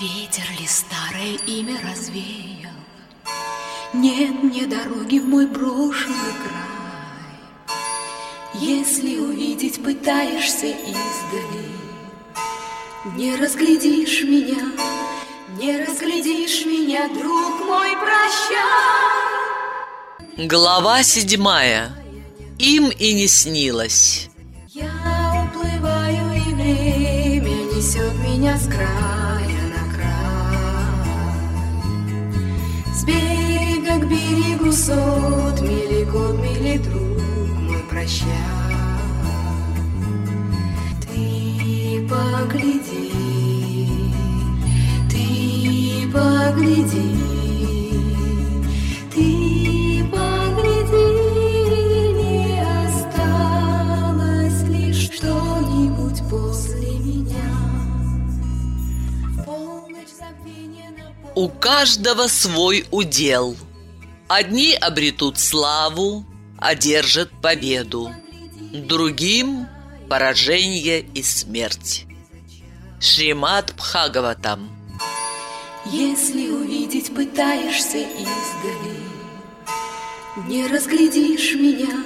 Ветер ли старое имя развеял? Нет мне дороги в мой брошенный край. Если увидеть пытаешься издали, Не разглядишь меня, не разглядишь меня, друг мой, прощай. Глава седьмая. Им и не снилось. Я уплываю, и время несет меня с края С берега к берегу сот мили год, мили друг мой, прощай. Ты погляди, ты погляди, ты погляди, не осталось лишь что-нибудь после меня. В полночь забвения У каждого свой удел. Одни обретут славу, одержат победу. Другим – поражение и смерть. Шримат Бхагаватам. Если увидеть пытаешься издали, Не разглядишь меня,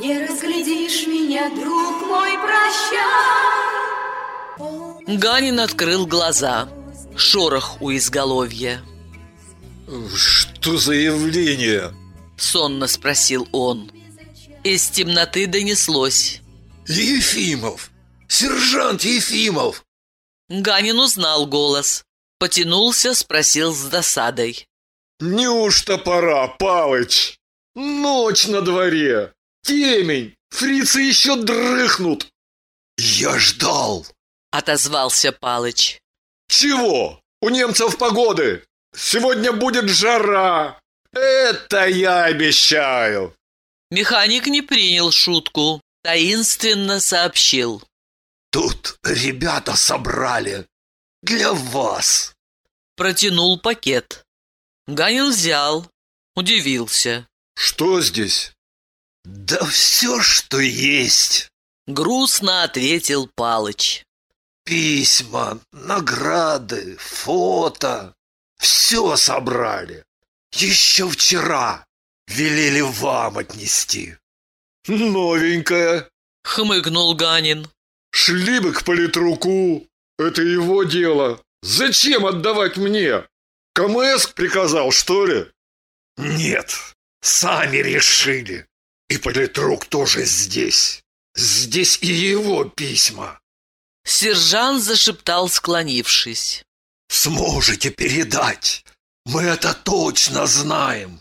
не разглядишь меня, друг мой, прощай. Ганин открыл глаза. Шорох у изголовья. Что за явление? Сонно спросил он. Из темноты донеслось. Ефимов! Сержант Ефимов! Ганин узнал голос. Потянулся, спросил с досадой. Неужто пора, Палыч? Ночь на дворе, темень, фрицы еще дрыхнут. Я ждал. Отозвался Палыч. Чего? У немцев погоды. Сегодня будет жара. Это я обещаю. Механик не принял шутку. Таинственно сообщил. Тут ребята собрали. Для вас. Протянул пакет. Ганин взял. Удивился. Что здесь? Да все, что есть. Грустно ответил Палыч. Письма, награды, фото. Все собрали. Еще вчера велели вам отнести. Новенькая. Хмыкнул Ганин. Шли бы к политруку. Это его дело. Зачем отдавать мне? КМС приказал, что ли? Нет, сами решили. И политрук тоже здесь. Здесь и его письма. Сержант зашептал, склонившись. Сможете передать. Мы это точно знаем.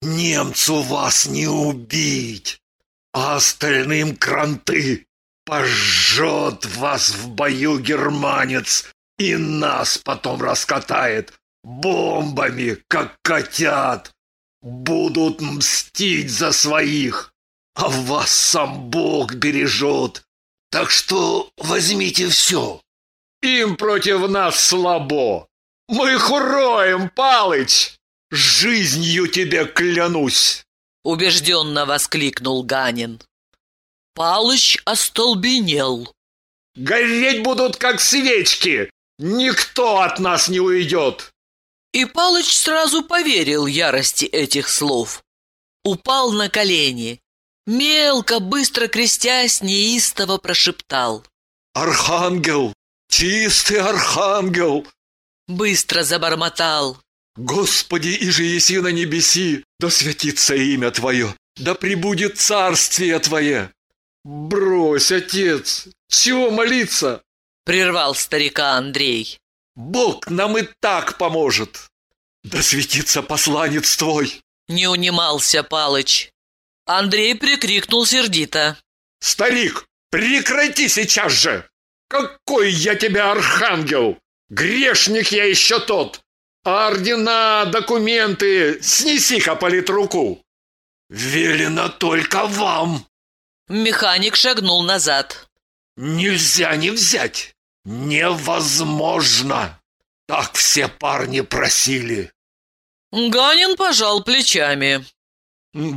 Немцу вас не убить, а остальным кранты. Пожжет вас в бою германец и нас потом раскатает бомбами, как котят. Будут мстить за своих, а вас сам Бог бережет. Так что возьмите все. Им против нас слабо. Мы их уроем, Палыч. Жизнью тебе клянусь. Убежденно воскликнул Ганин. Палыч остолбенел. Гореть будут, как свечки. Никто от нас не уйдет. И Палыч сразу поверил ярости этих слов. Упал на колени. Мелко, быстро крестясь, неистово прошептал. Архангел, чистый архангел, Быстро забормотал. Господи, и же еси на небеси, да святится имя Твое, да пребудет царствие Твое. Брось, отец, чего молиться? Прервал старика Андрей. Бог нам и так поможет. Да светится посланец Твой. Не унимался Палыч. Андрей прикрикнул сердито. Старик, прекрати сейчас же! Какой я тебе архангел! Грешник я еще тот! Ордена, документы снеси-ка политруку! Велено только вам! Механик шагнул назад. Нельзя не взять! Невозможно! Так все парни просили. Ганин пожал плечами.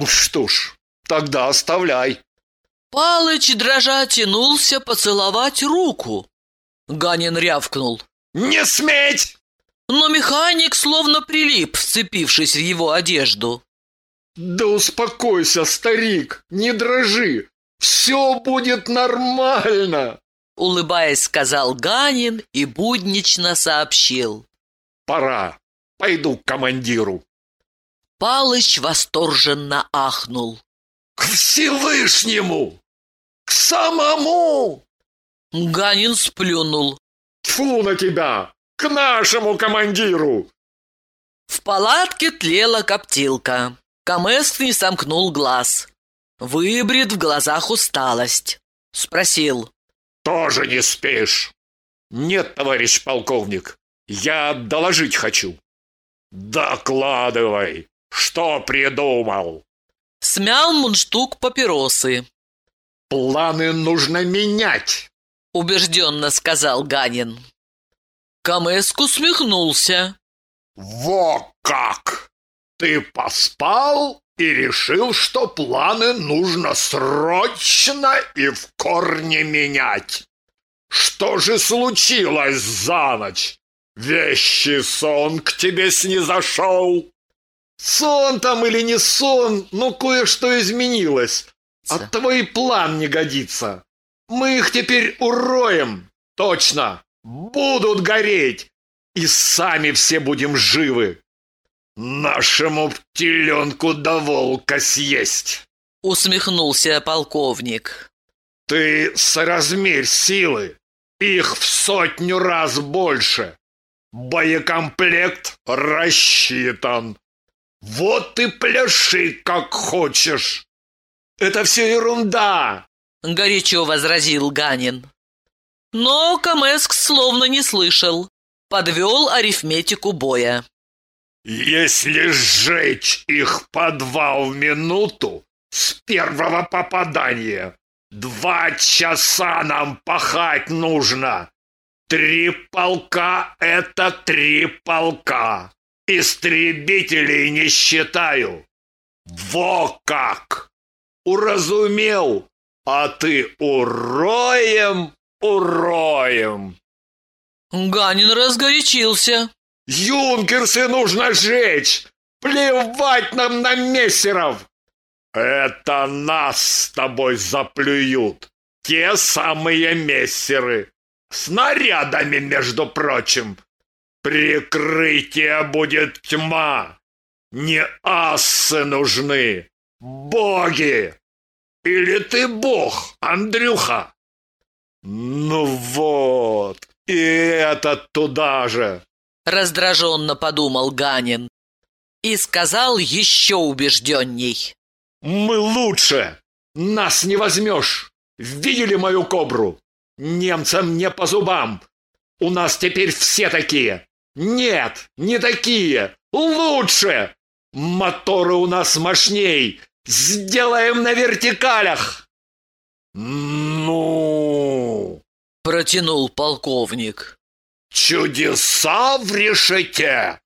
Что ж, тогда оставляй. Палыч дрожа тянулся поцеловать руку. Ганин рявкнул. Не сметь! Но механик словно прилип, вцепившись в его одежду. Да успокойся, старик, не дрожи. Все будет нормально. Улыбаясь, сказал Ганин и буднично сообщил. Пора. Пойду к командиру. Палыч восторженно ахнул. К Всевышнему! К самому! Ганин сплюнул. Тьфу на тебя! К нашему командиру! В палатке тлела коптилка. Камеск не сомкнул глаз. Выбрит в глазах усталость. Спросил. Тоже не спишь? Нет, товарищ полковник, я доложить хочу. Докладывай, что придумал? Смял мундштук папиросы. Планы нужно менять, убежденно сказал Ганин. Камеск усмехнулся. Во как! Ты поспал и решил, что планы нужно срочно и в корне менять. Что же случилось за ночь? Вещий сон к тебе снизошел. Сон там или не сон, но кое-что изменилось. Оттого и план не годится. Мы их теперь уроем. Точно. Будут гореть. И сами все будем живы. Нашему птеленку до волка съесть. Усмехнулся полковник. Ты соразмерь силы. Их в сотню раз больше. Боекомплект рассчитан. Вот и пляши, как хочешь. Это все ерунда, горячо возразил Ганин. Но Камеск словно не слышал. Подвел арифметику боя. Если сжечь их по два в минуту с первого попадания, два часа нам пахать нужно. Три полка — это три полка. Истребителей не считаю. Во как! Уразумел, а ты уроем, уроем. Ганин разгорячился. Юнкерсы нужно сжечь! Плевать нам на мессеров! Это нас с тобой заплюют. Те самые мессеры. Снарядами, между прочим. Прикрытие будет тьма. Не ассы нужны. Боги. Или ты бог, Андрюха? Ну вот, и этот туда же. Раздраженно подумал Ганин. И сказал еще убежденней. Мы лучше. Нас не возьмешь. Видели мою кобру? Немцам не по зубам. У нас теперь все такие. Нет, не такие. Лучше. Моторы у нас мощней. Сделаем на вертикалях. Ну, протянул полковник. Чудеса в решете.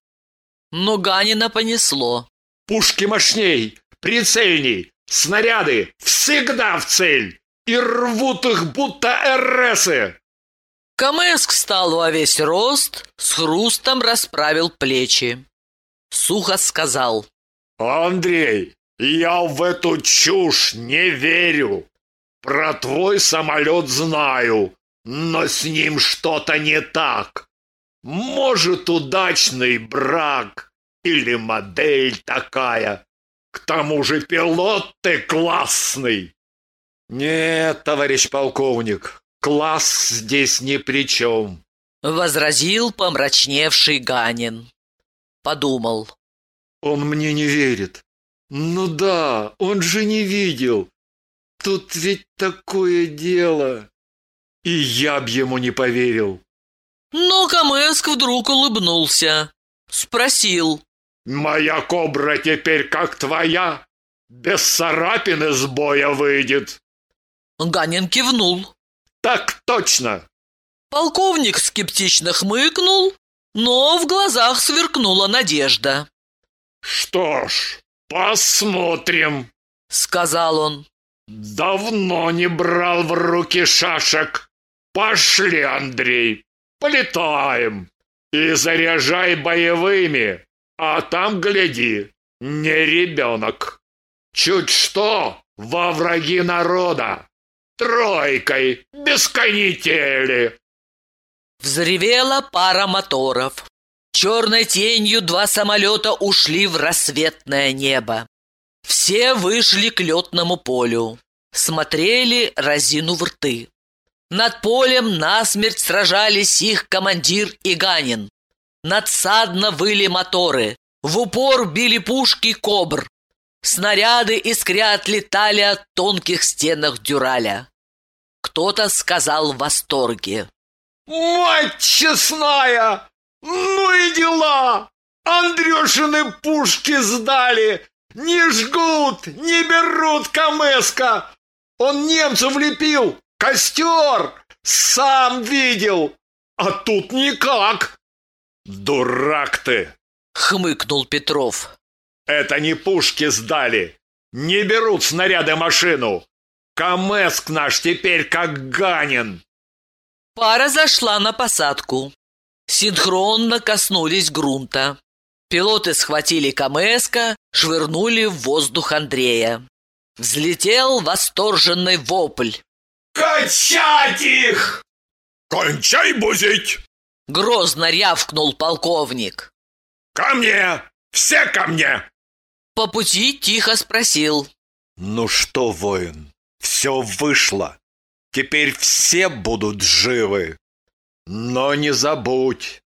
Но Ганина понесло. Пушки мощней, прицельней, снаряды всегда в цель и рвут их будто РСы. Камеск встал во весь рост, с хрустом расправил плечи. Сухо сказал. «Андрей, я в эту чушь не верю. Про твой самолет знаю, но с ним что-то не так. Может, удачный брак или модель такая. К тому же пилот ты классный. Нет, товарищ полковник, класс здесь ни при чем. Возразил помрачневший Ганин. Подумал. Он мне не верит. Ну да, он же не видел. Тут ведь такое дело. И я б ему не поверил. Но Камеск вдруг улыбнулся. Спросил. «Моя кобра теперь как твоя? Без царапины с боя выйдет?» Ганин кивнул. «Так точно!» Полковник скептично хмыкнул, но в глазах сверкнула надежда. «Что ж, посмотрим», — сказал он. «Давно не брал в руки шашек. Пошли, Андрей, полетаем. И заряжай боевыми, а там, гляди, не ребенок. Чуть что, во враги народа. Тройкой, без канители. Взревела пара моторов. Черной тенью два самолета ушли в рассветное небо. Все вышли к летному полю. Смотрели, разину в рты. Над полем насмерть сражались их командир и Ганин. Надсадно выли моторы. В упор били пушки кобр. Снаряды искрят летали от тонких стенах дюраля. Кто-то сказал в восторге. Мать честная! Ну и дела! Андрюшины пушки сдали! Не жгут, не берут Камеска! Он немцев лепил! Костер! Сам видел! А тут никак! Дурак ты! Хмыкнул Петров. Это не пушки сдали! Не берут снаряды машину! Камеск наш теперь как Ганин! Пара зашла на посадку. Синхронно коснулись грунта. Пилоты схватили Камеска, швырнули в воздух Андрея. Взлетел восторженный вопль. «Качать их!» «Кончай бузить!» Грозно рявкнул полковник. «Ко мне! Все ко мне!» По пути тихо спросил. «Ну что, воин, все вышло. Теперь все будут живы. Но не забудь,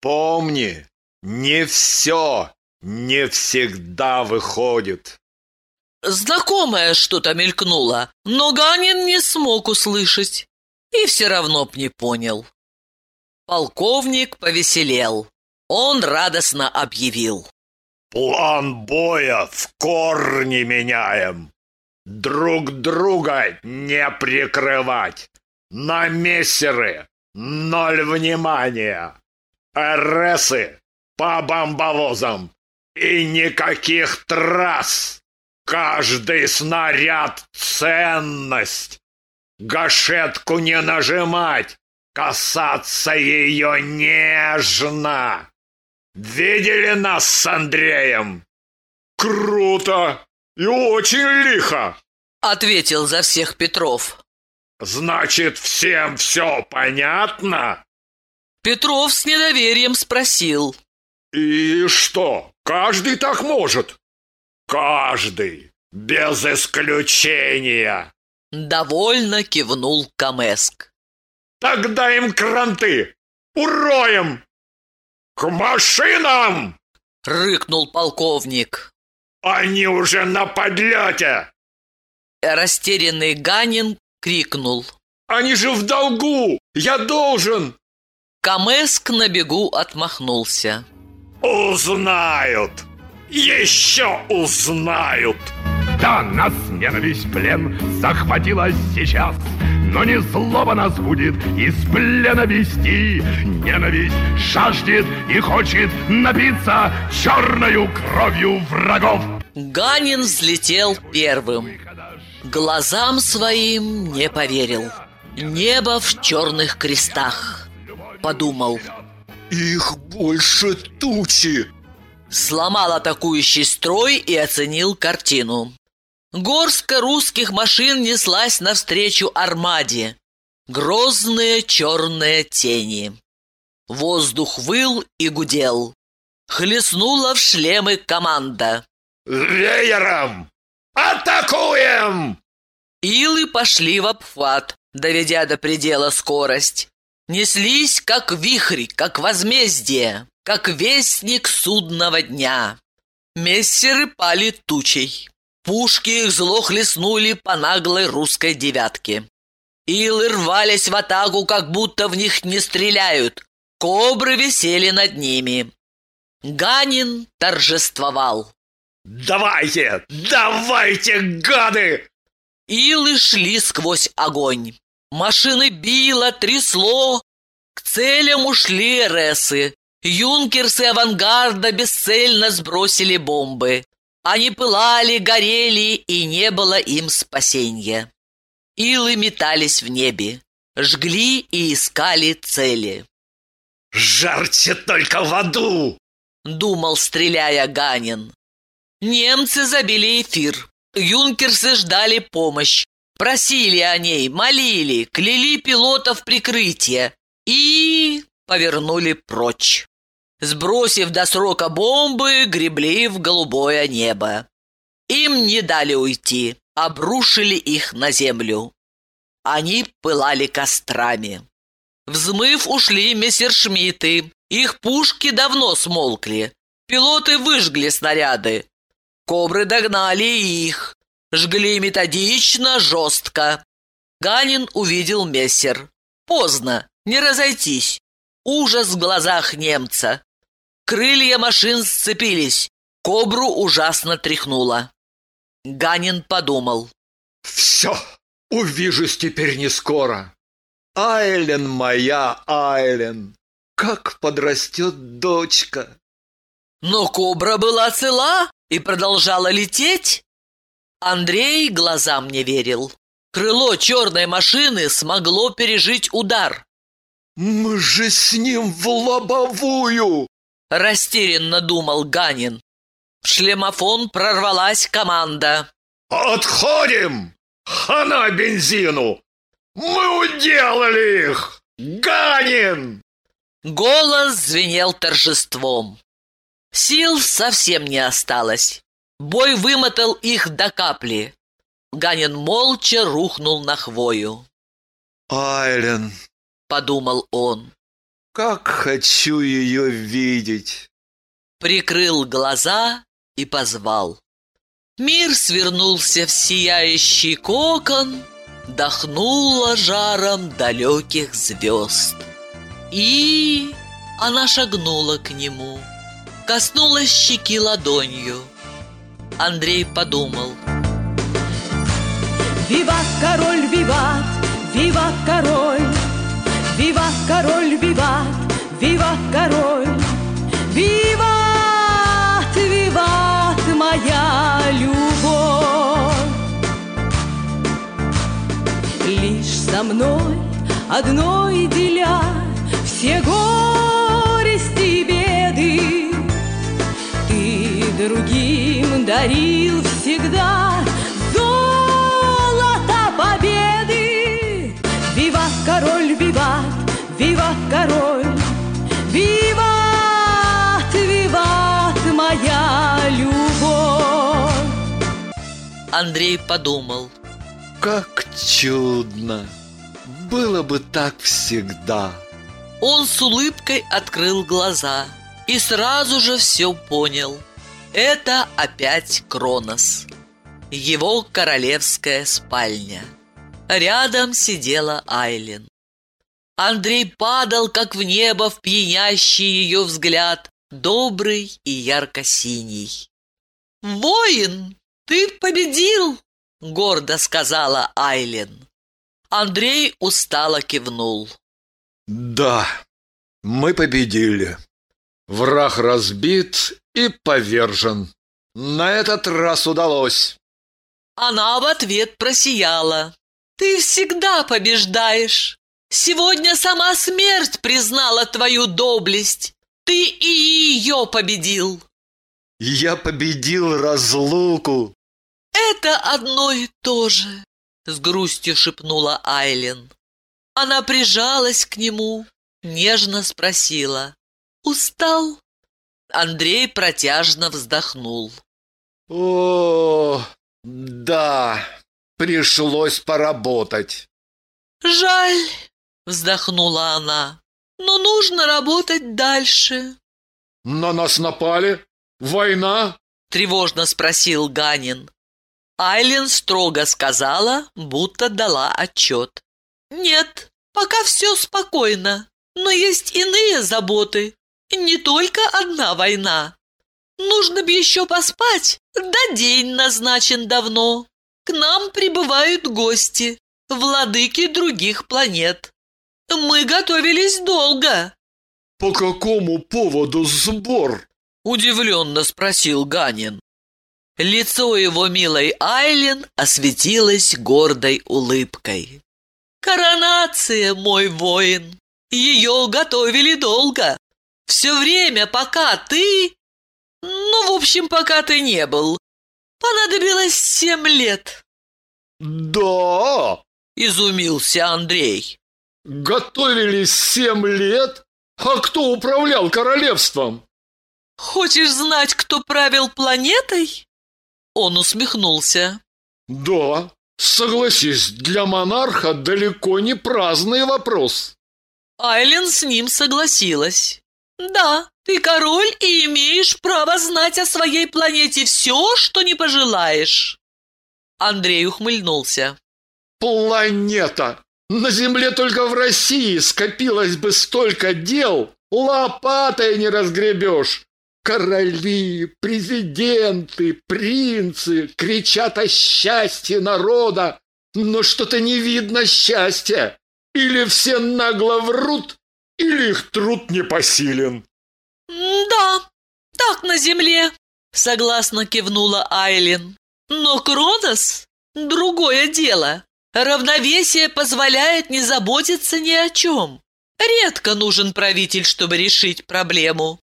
помни, не все, не всегда выходит. Знакомое что-то мелькнуло, но Ганин не смог услышать и все равно б не понял. Полковник повеселел. Он радостно объявил. План боя в корне меняем. Друг друга не прикрывать. На мессеры ноль внимания. РСы по бомбовозам. И никаких трасс. Каждый снаряд — ценность. Гашетку не нажимать, касаться ее нежно. Видели нас с Андреем? Круто! и очень лихо!» — ответил за всех Петров. «Значит, всем все понятно?» Петров с недоверием спросил. «И что, каждый так может?» «Каждый, без исключения!» Довольно кивнул Камеск. «Тогда им кранты! Уроем! К машинам!» Рыкнул полковник. Они уже на подлете!» Растерянный Ганин крикнул. «Они же в долгу! Я должен!» Камеск на бегу отмахнулся. «Узнают! Еще узнают!» Да, нас ненависть плен захватила сейчас но не злоба нас будет из плена вести. Ненависть жаждет и хочет напиться черною кровью врагов. Ганин взлетел первым. Глазам своим не поверил. Небо в черных крестах. Подумал. Их больше тучи. Сломал атакующий строй и оценил картину. Горстка русских машин неслась навстречу армаде. Грозные черные тени. Воздух выл и гудел. Хлестнула в шлемы команда. «Веером! Атакуем!» Илы пошли в обхват, доведя до предела скорость. Неслись, как вихрь, как возмездие, как вестник судного дня. Мессеры пали тучей. Пушки их зло хлестнули по наглой русской девятке. Илы рвались в атаку, как будто в них не стреляют. Кобры висели над ними. Ганин торжествовал. «Давайте! Давайте, гады!» Илы шли сквозь огонь. Машины било, трясло. К целям ушли РСы. Юнкерсы авангарда бесцельно сбросили бомбы. Они пылали, горели, и не было им спасения. Илы метались в небе, жгли и искали цели. Жарьте только в аду! Думал, стреляя Ганин. Немцы забили эфир. Юнкерсы ждали помощь. Просили о ней, молили, кляли пилотов прикрытия и повернули прочь. Сбросив до срока бомбы, гребли в голубое небо. Им не дали уйти, обрушили их на землю. Они пылали кострами. Взмыв ушли мессершмитты. Их пушки давно смолкли. Пилоты выжгли снаряды. Кобры догнали их. Жгли методично, жестко. Ганин увидел мессер. Поздно, не разойтись. Ужас в глазах немца. Крылья машин сцепились. Кобру ужасно тряхнуло. Ганин подумал. Все, увижусь теперь не скоро. Айлен моя, Айлен, как подрастет дочка. Но кобра была цела и продолжала лететь. Андрей глазам не верил. Крыло черной машины смогло пережить удар. Мы же с ним в лобовую! Растерянно думал Ганин. В шлемофон прорвалась команда. Отходим! Хана бензину! Мы уделали их! Ганин! Голос звенел торжеством. Сил совсем не осталось. Бой вымотал их до капли. Ганин молча рухнул на хвою. Айлен, Подумал он. Как хочу ее видеть. Прикрыл глаза и позвал. Мир свернулся в сияющий кокон, Дохнуло жаром далеких звезд. И она шагнула к нему, Коснулась щеки ладонью. Андрей подумал. Виват, король, виват, виват, король, король, виват, виват, король, виват, виват, моя любовь. Лишь со мной одной деля все горести беды, ты другим дарил всегда виват, король, виват, виват, моя любовь. Андрей подумал. Как чудно! Было бы так всегда. Он с улыбкой открыл глаза и сразу же все понял. Это опять Кронос. Его королевская спальня. Рядом сидела Айлен. Андрей падал, как в небо, в пьянящий ее взгляд, добрый и ярко-синий. «Воин, ты победил!» — гордо сказала Айлен. Андрей устало кивнул. Да, мы победили. Враг разбит и повержен. На этот раз удалось. Она в ответ просияла. «Ты всегда побеждаешь. Сегодня сама смерть признала твою доблесть. Ты и ее победил. Я победил разлуку. Это одно и то же», — с грустью шепнула Айлен. Она прижалась к нему, нежно спросила. «Устал?» Андрей протяжно вздохнул. О, да, пришлось поработать. «Жаль», — вздохнула она, — «но нужно работать дальше». На нас напали? Война? Тревожно спросил Ганин. Айлен строго сказала, будто дала отчет. «Нет, пока все спокойно, но есть иные заботы. Не только одна война. Нужно бы еще поспать, да день назначен давно. К нам прибывают гости, владыки других планет. Мы готовились долго». По какому поводу сбор? Удивленно спросил Ганин. Лицо его милой Айлен осветилось гордой улыбкой. «Коронация, мой воин! Ее готовили долго. Все время, пока ты... Ну, в общем, пока ты не был. Понадобилось семь лет. Да, Изумился Андрей. Готовились семь лет? А кто управлял королевством? Хочешь знать, кто правил планетой? Он усмехнулся. Да, согласись, для монарха далеко не праздный вопрос. Айлен с ним согласилась. Да, ты король и имеешь право знать о своей планете все, что не пожелаешь. Андрей ухмыльнулся. Планета! На Земле только в России скопилось бы столько дел, лопатой не разгребешь. Короли, президенты, принцы кричат о счастье народа, но что-то не видно счастья. Или все нагло врут, или их труд непосилен. «Да, так на земле», — согласно кивнула Айлин. «Но Кронос — другое дело. Равновесие позволяет не заботиться ни о чем. Редко нужен правитель, чтобы решить проблему».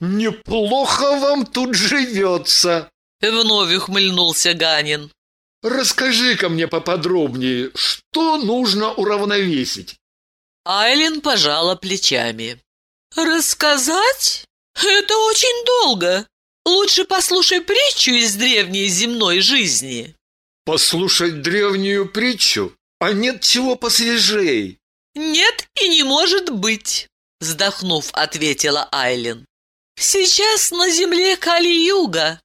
Неплохо вам тут живется. Вновь ухмыльнулся Ганин. Расскажи-ка мне поподробнее, что нужно уравновесить? Айлин пожала плечами. «Рассказать? Это очень долго. Лучше послушай притчу из древней земной жизни». Послушать древнюю притчу? А нет чего посвежей? «Нет и не может быть», — вздохнув, ответила Айлин. «Сейчас на земле Кали-Юга»,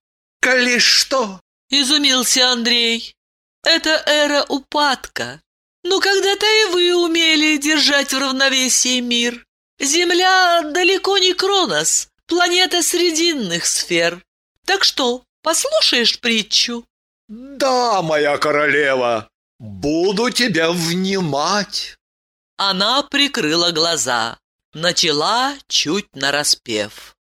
Коли что? — изумился Андрей. «Это эра упадка. Но когда-то и вы умели держать в равновесии мир. Земля далеко не Кронос, планета срединных сфер. Так что, послушаешь притчу?» Да, моя королева, буду тебя внимать. Она прикрыла глаза, начала чуть нараспев.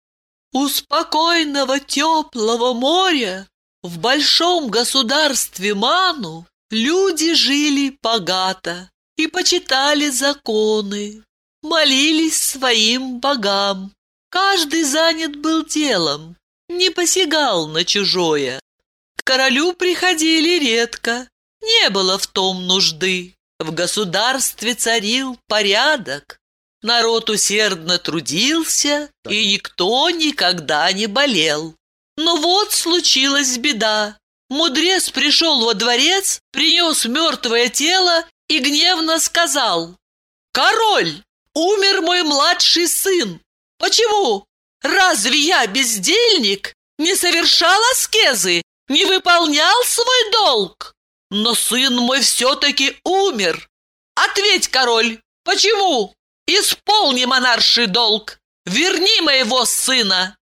У спокойного теплого моря в большом государстве Ману люди жили богато и почитали законы, молились своим богам. Каждый занят был делом, не посягал на чужое. Королю приходили редко, не было в том нужды. В государстве царил порядок. Народ усердно трудился, и никто никогда не болел. Но вот случилась беда. Мудрец пришел во дворец, принес мертвое тело и гневно сказал. «Король, умер мой младший сын. Почему? Разве я, бездельник, не совершал аскезы, не выполнял свой долг? Но сын мой все-таки умер. Ответь, король, почему? Исполни монарший долг. Верни моего сына.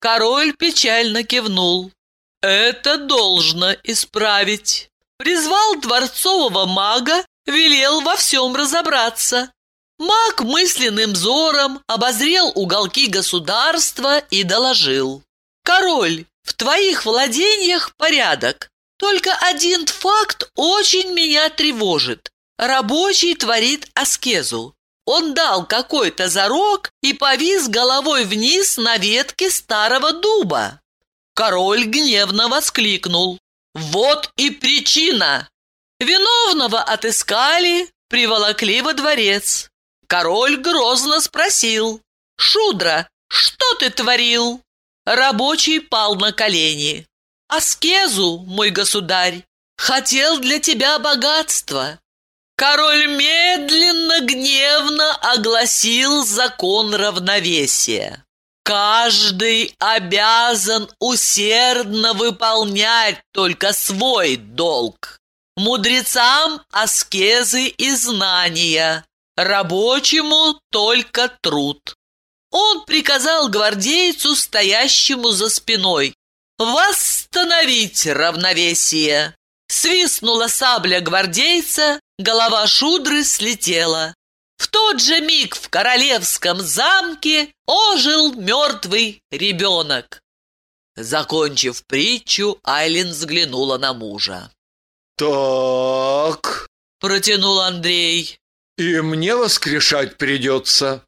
Король печально кивнул. Это должно исправить. Призвал дворцового мага, велел во всем разобраться. Маг мысленным взором обозрел уголки государства и доложил. «Король, в твоих владениях порядок. Только один факт очень меня тревожит. Рабочий творит аскезу. Он дал какой-то зарок и повис головой вниз на ветке старого дуба. Король гневно воскликнул. «Вот и причина!» Виновного отыскали, приволокли во дворец. Король грозно спросил. «Шудра, что ты творил?» Рабочий пал на колени. «Аскезу, мой государь, хотел для тебя богатства». Король медленно, гневно огласил закон равновесия. Каждый обязан усердно выполнять только свой долг. Мудрецам аскезы и знания, рабочему только труд. Он приказал гвардейцу, стоящему за спиной, восстановить равновесие. Свистнула сабля гвардейца, голова шудры слетела. В тот же миг в королевском замке ожил мертвый ребенок. Закончив притчу, Айлин взглянула на мужа. Так, Протянул Андрей. И мне воскрешать придется.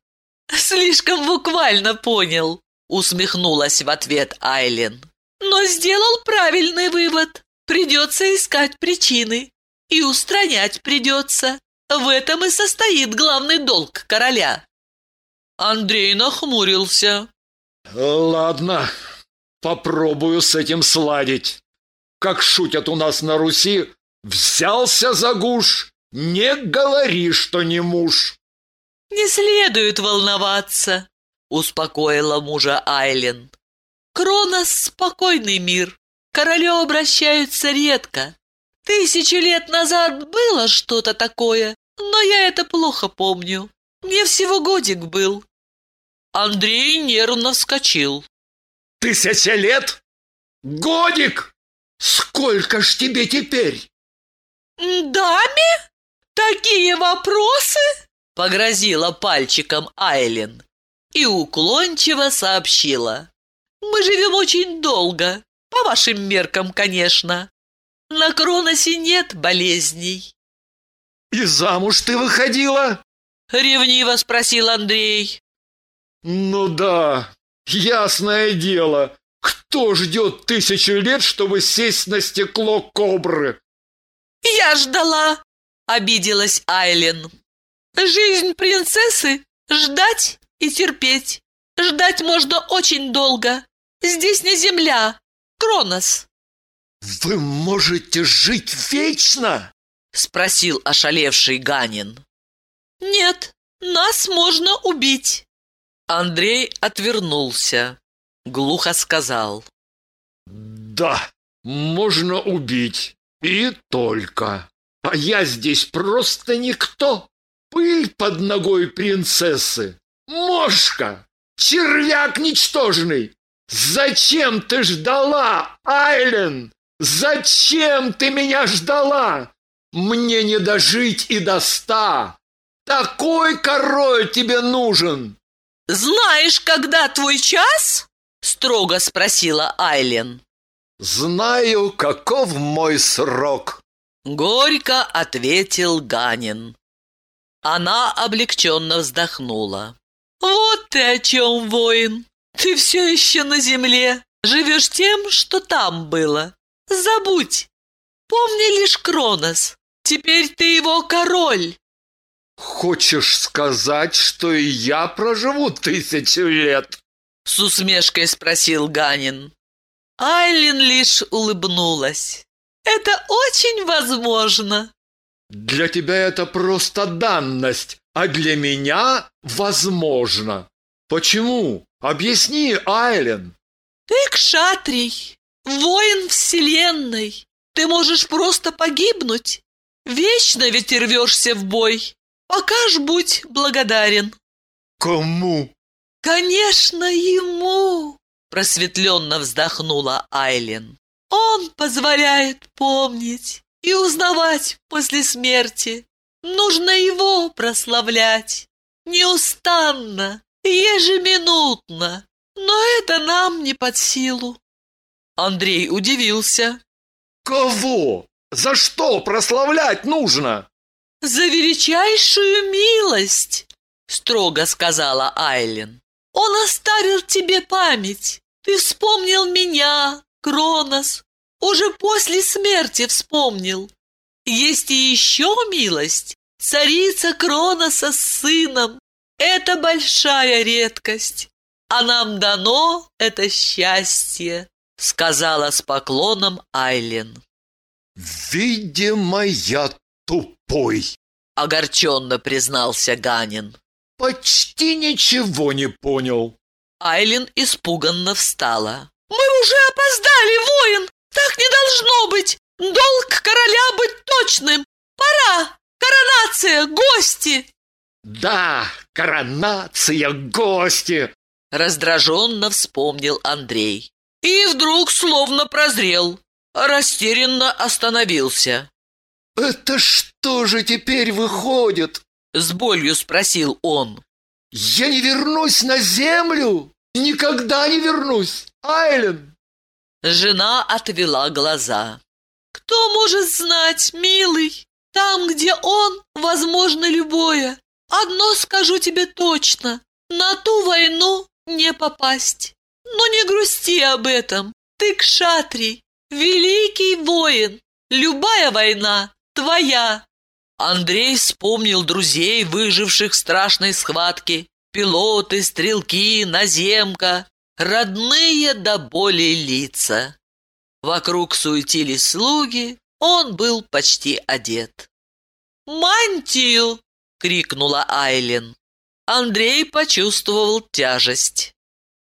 Слишком буквально понял, усмехнулась в ответ Айлен. Но сделал правильный вывод. Придется искать причины. И устранять придется. В этом и состоит главный долг короля. Андрей нахмурился. Ладно, попробую с этим сладить. Как шутят у нас на Руси, взялся за гуш, не говори, что не муж. Не следует волноваться, успокоила мужа Айлен. Кронос — спокойный мир. Королю обращаются редко. Тысячи лет назад было что-то такое, но я это плохо помню. Мне всего годик был. Андрей нервно вскочил. Тысяча лет? Годик? Сколько ж тебе теперь? Даме? Такие вопросы? Погрозила пальчиком Айлен и уклончиво сообщила. Мы живем очень долго, по вашим меркам, конечно. На Кроносе нет болезней. И замуж ты выходила? Ревниво спросил Андрей. Ну да, ясное дело. Кто ждет тысячу лет, чтобы сесть на стекло кобры? Я ждала, обиделась Айлен. Жизнь принцессы — ждать и терпеть. Ждать можно очень долго. Здесь не земля, Кронос. Вы можете жить вечно? Спросил ошалевший Ганин. Нет, нас можно убить. Андрей отвернулся. Глухо сказал. Да, можно убить. И только. А я здесь просто никто. Пыль под ногой принцессы. Мошка! Червяк ничтожный! Зачем ты ждала, Айлен? Зачем ты меня ждала? Мне не дожить и до ста. Такой король тебе нужен. Знаешь, когда твой час? Строго спросила Айлен. Знаю, каков мой срок. Горько ответил Ганин. Она облегченно вздохнула. Вот ты о чем, воин. Ты все еще на земле. Живешь тем, что там было. Забудь. Помни лишь Кронос. Теперь ты его король. Хочешь сказать, что и я проживу тысячу лет? С усмешкой спросил Ганин. Айлин лишь улыбнулась. Это очень возможно. Для тебя это просто данность, а для меня возможно. Почему? Объясни, Айлен. Ты кшатрий, воин вселенной. Ты можешь просто погибнуть. Вечно ведь рвешься в бой. Пока ж будь благодарен. Кому? Конечно, ему, просветленно вздохнула Айлен. Он позволяет помнить и узнавать после смерти. Нужно его прославлять. Неустанно, ежеминутно. Но это нам не под силу. Андрей удивился. Кого? За что прославлять нужно? За величайшую милость, строго сказала Айлен. Он оставил тебе память. Ты вспомнил меня, Кронос. Уже после смерти вспомнил. Есть и еще милость. Царица Кроноса с сыном. Это большая редкость. А нам дано это счастье, сказала с поклоном Айлен. Видимо, я тупой, огорченно признался Ганин. Почти ничего не понял. Айлин испуганно встала. «Мы уже опоздали, воин! Так не должно быть! Долг короля быть точным! Пора! Коронация! Гости!» «Да, коронация, гости!» Раздраженно вспомнил Андрей. И вдруг словно прозрел. Растерянно остановился. «Это что же теперь выходит?» С болью спросил он. «Я не вернусь на землю! Никогда не вернусь, Айлен!» Жена отвела глаза. «Кто может знать, милый? Там, где он, возможно любое. Одно скажу тебе точно. На ту войну не попасть. Но не грусти об этом. Ты кшатрий, великий воин. Любая война твоя. Андрей вспомнил друзей, выживших в страшной схватке. Пилоты, стрелки, наземка. Родные до боли лица. Вокруг суетились слуги, он был почти одет. «Мантию!» — крикнула Айлен. Андрей почувствовал тяжесть.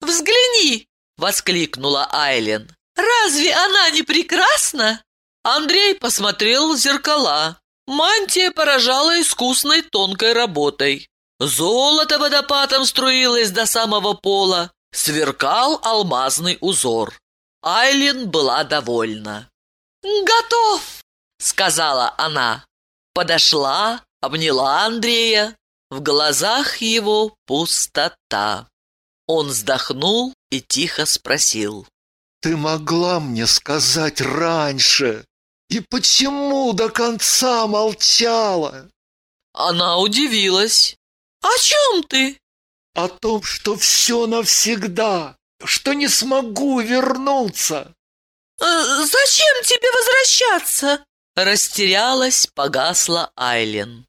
«Взгляни!» — воскликнула Айлен. «Разве она не прекрасна?» Андрей посмотрел в зеркала. Мантия поражала искусной тонкой работой. Золото водопадом струилось до самого пола, сверкал алмазный узор. Айлин была довольна. «Готов!» — сказала она. Подошла, обняла Андрея. В глазах его пустота. Он вздохнул и тихо спросил. «Ты могла мне сказать раньше? И почему до конца молчала?» Она удивилась. «О чем ты?» «О том, что все навсегда, что не смогу вернуться». «Э, «Зачем тебе возвращаться?» Растерялась, погасла Айлен.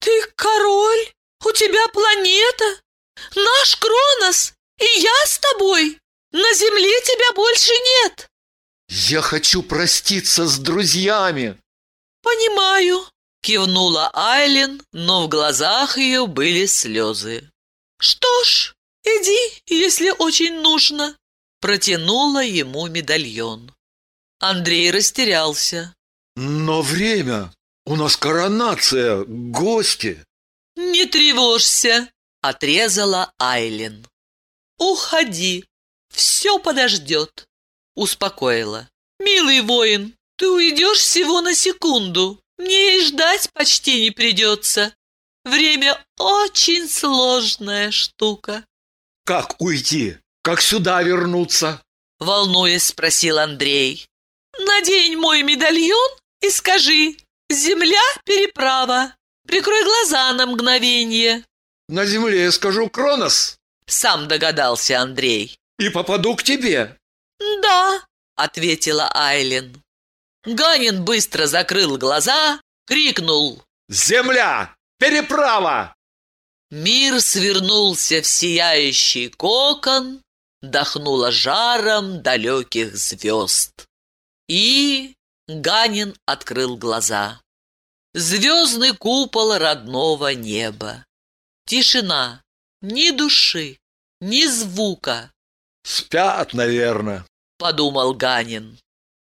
«Ты король? У тебя планета? Наш Кронос? И я с тобой? На Земле тебя больше нет!» «Я хочу проститься с друзьями!» «Понимаю», — кивнула Айлен, но в глазах ее были слезы. «Что ж, иди, если очень нужно», — протянула ему медальон. Андрей растерялся. «Но время! У нас коронация, гости!» «Не тревожься!» — отрезала Айлен. «Уходи, все подождет!» — успокоила. «Милый воин, ты уйдешь всего на секунду. Мне и ждать почти не придется. Время очень сложная штука». «Как уйти? Как сюда вернуться?» — волнуясь спросил Андрей. «Надень мой медальон и скажи «Земля – переправа». Прикрой глаза на мгновение». «На земле я скажу Кронос», – сам догадался Андрей. «И попаду к тебе». «Да», – ответила Айлен. Ганин быстро закрыл глаза, крикнул «Земля! Переправа!» Мир свернулся в сияющий кокон, дохнуло жаром далеких звезд. И Ганин открыл глаза. Звездный купол родного неба. Тишина, ни души, ни звука. «Спят, наверное», — подумал Ганин.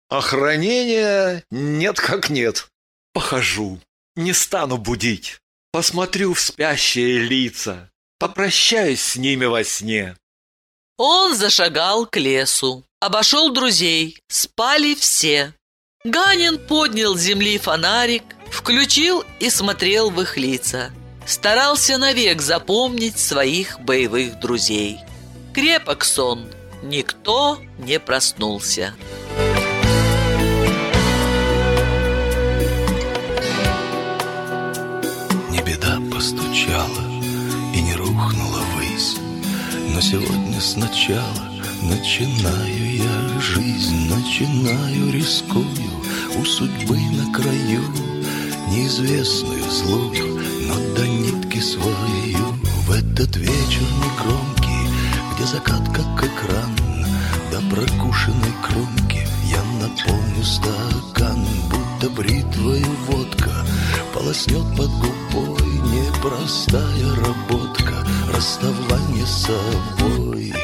«Охранения нет как нет. Похожу, не стану будить. Посмотрю в спящие лица, попрощаюсь с ними во сне». Он зашагал к лесу, обошел друзей, спали все. Ганин поднял с земли фонарик, включил и смотрел в их лица. Старался навек запомнить своих боевых друзей. Крепок сон, никто не проснулся. Не беда постучала и не рухнула ввысь, но сегодня сначала начинаю я жизнь, начинаю рискую у судьбы на краю, неизвестную злую, но до нитки свою. В этот вечер негромкий, где закат как экран, до прокушенной кромки я наполню стакан, будто бритвою водка полоснет под губой непростая работка, расставание с собой.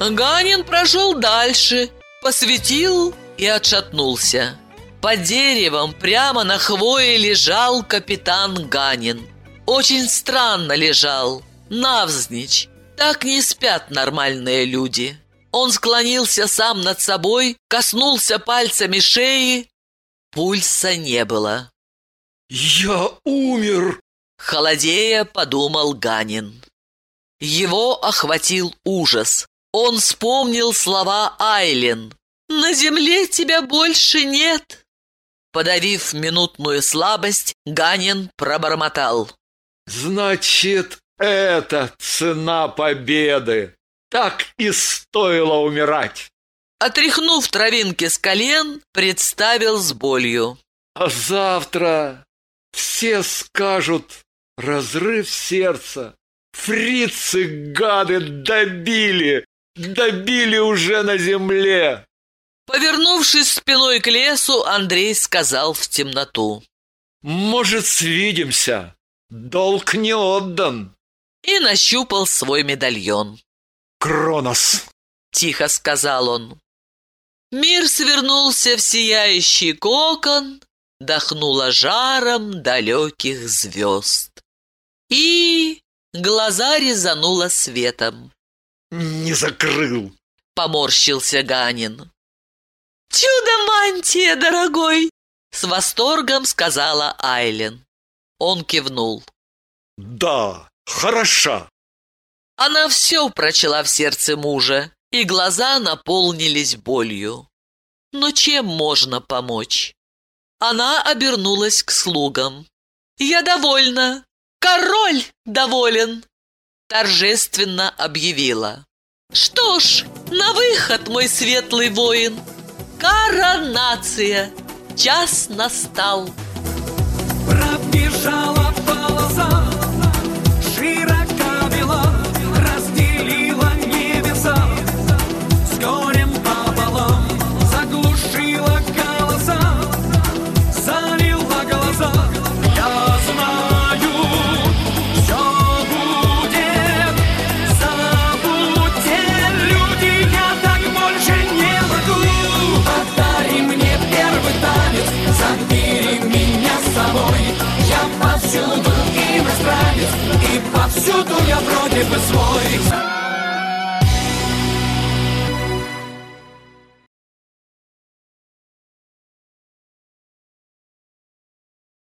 Ганин прошел дальше, посветил и отшатнулся. Под деревом прямо на хвое лежал капитан Ганин. Очень странно лежал, навзничь. Так не спят нормальные люди. Он склонился сам над собой, коснулся пальцами шеи. Пульса не было. «Я умер!» Холодея подумал Ганин. Его охватил ужас. Он вспомнил слова Айлен. «На земле тебя больше нет!» Подавив минутную слабость, Ганин пробормотал. Значит, это цена победы. Так и стоило умирать. Отряхнув травинки с колен, представил с болью. А завтра все скажут разрыв сердца. Фрицы, гады, добили, добили уже на земле. Повернувшись спиной к лесу, Андрей сказал в темноту. Может, свидимся? Долг не отдан. И нащупал свой медальон. Кронос, тихо сказал он. Мир свернулся в сияющий кокон, Дохнуло жаром далеких звезд. И глаза резануло светом. Не закрыл, поморщился Ганин. «Чудо-мантия, дорогой!» С восторгом сказала Айлен. Он кивнул. «Да, хороша!» Она все прочла в сердце мужа, и глаза наполнились болью. Но чем можно помочь? Она обернулась к слугам. «Я довольна! Король доволен!» Торжественно объявила. «Что ж, на выход, мой светлый воин! Коронация! Час настал!» Пробежала Я повсюду